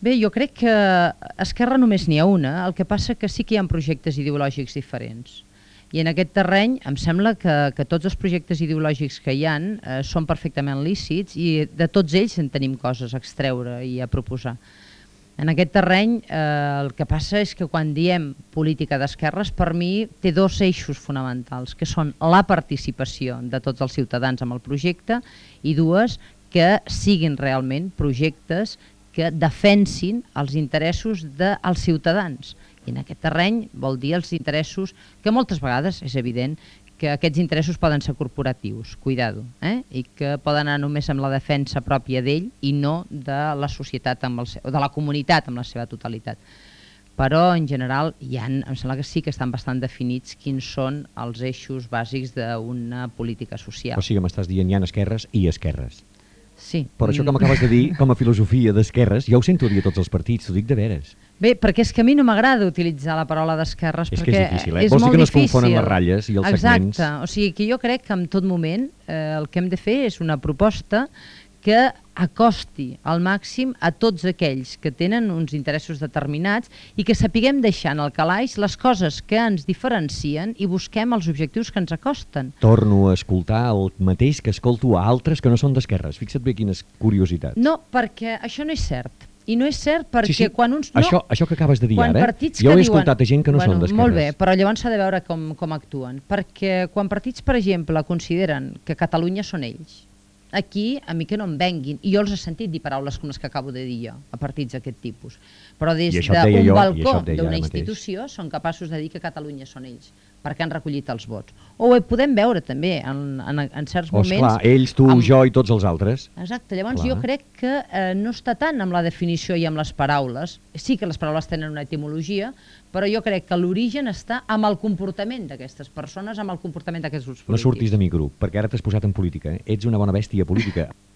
Bé, jo crec que Esquerra només n'hi ha una, el que passa que sí que hi ha projectes ideològics diferents. I en aquest terreny em sembla que, que tots els projectes ideològics que hi han eh, són perfectament lícits i de tots ells en tenim coses a extreure i a proposar. En aquest terreny eh, el que passa és que quan diem política d'esquerres, per mi té dos eixos fonamentals, que són la participació de tots els ciutadans amb el projecte i dues, que siguin realment projectes que defensin els interessos dels ciutadans. I en aquest terreny vol dir els interessos que moltes vegades, és evident, que aquests interessos poden ser corporatius, cuidado, eh? i que poden anar només amb la defensa pròpia d'ell i no de la societat, amb el seu, de la comunitat amb la seva totalitat. Però, en general, hi ha, em sembla que sí que estan bastant definits quins són els eixos bàsics d'una política social. O sigui, m'estàs dient hi ha esquerres i esquerres. Sí. Però això que m'acabes de dir, com a filosofia d'esquerres, ja ho sento dir a tots els partits, t'ho dic de veres. Bé, perquè és que a mi no m'agrada utilitzar la paraula d'esquerres, perquè és difícil, eh? és Vols dir molt que no es confonen les ratlles i els Exacte. segments? o sigui que jo crec que en tot moment eh, el que hem de fer és una proposta que acosti al màxim a tots aquells que tenen uns interessos determinats i que sapiguem deixar en el calaix les coses que ens diferencien i busquem els objectius que ens acosten. Torno a escoltar el mateix que escolto a altres que no són d'esquerres. Fixa't bé quines curiositats. No, perquè això no és cert. I no és cert perquè sí, sí. quan uns... No, Això, això que acabes de dir quan ara, partits jo he diuen- escoltat a gent que no bueno, són d'esquerres. Molt bé, però llavors s'ha de veure com, com actuen. Perquè quan partits, per exemple, consideren que Catalunya són ells, aquí a mi que no em venguin, i jo els he sentit dir paraules com les que acabo de dir jo, a partits d'aquest tipus, però des d'un balcó d'una institució són capaços de dir que Catalunya són ells, perquè han recollit els vots. O ho podem veure també en, en, en certs O, moments... esclar, ells, tu, amb- jo i tots els altres. Exacte, llavors Clar. jo crec que eh, no està tant amb la definició i amb les paraules, sí que les paraules tenen una etimologia, però jo crec que l'origen està amb el comportament d'aquestes persones, amb el comportament d'aquests grups No polítics. surtis de mi grup, perquè ara t'has posat en política. Eh? Ets una bona bèstia política.